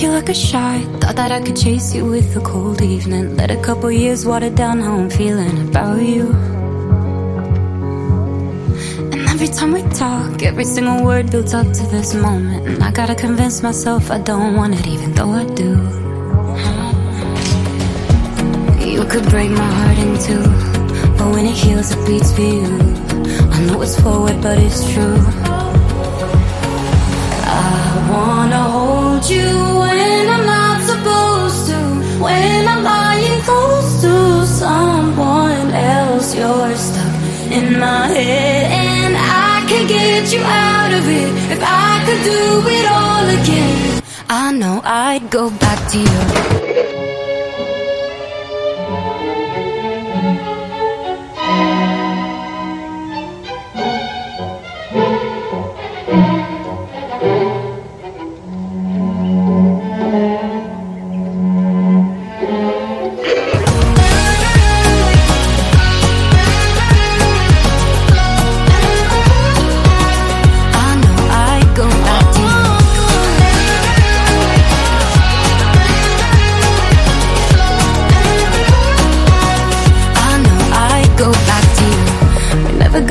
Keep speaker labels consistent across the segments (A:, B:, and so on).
A: you like a shot. Thought that I could chase you with a cold evening. Let a couple years water down how I'm feeling about you. And every time we talk, every single word builds up to this moment. And I gotta convince myself I don't want it, even though I do. You could break my heart in two, but when it heals, it beats for you. I know it's forward, but it's true. When I'm lying close to someone else, you're stuck in my head, and I can get you out of it if I could do it all again. I know I'd go back to you.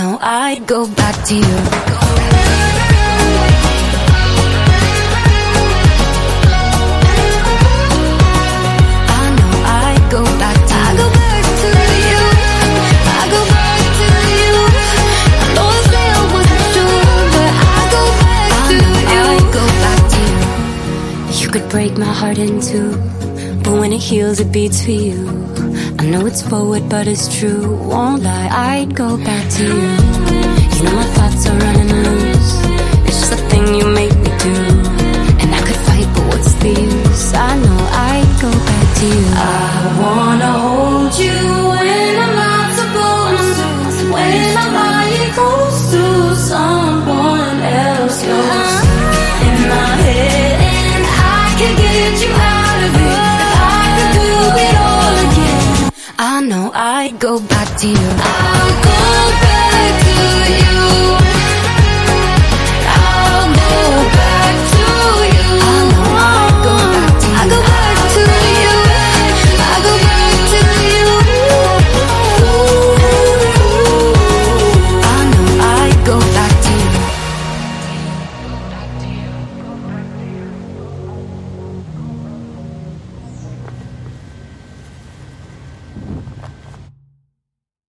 A: I'd go back to you. I know I'd go back to you I go back to you. I go back to you. I know I go back to you. I know I'd go back to you. You could break my heart in two, but when it heals, it beats for you. I know it's forward, but it's true. Won't lie, I'd go back to you. You know my thoughts are running loose. It's just a thing you make me do. And I could fight, but what's the use? I know I'd go back to you. I wanna I go back to you. I'll go back.